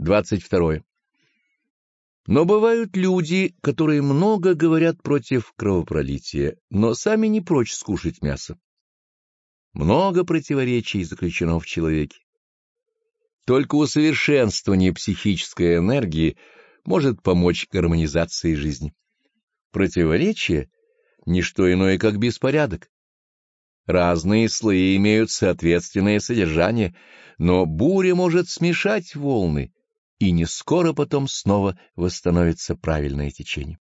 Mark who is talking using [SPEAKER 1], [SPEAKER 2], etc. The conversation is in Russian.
[SPEAKER 1] 22. Но бывают люди, которые много говорят против кровопролития, но сами не прочь скушать мясо. Много противоречий заключено в человеке. Только усовершенствование психической энергии может помочь гармонизации жизни. Противоречие — не что иное, как беспорядок. Разные слои имеют соответственное содержание, но буря может смешать волны, и не скоро потом снова восстановится правильное течение.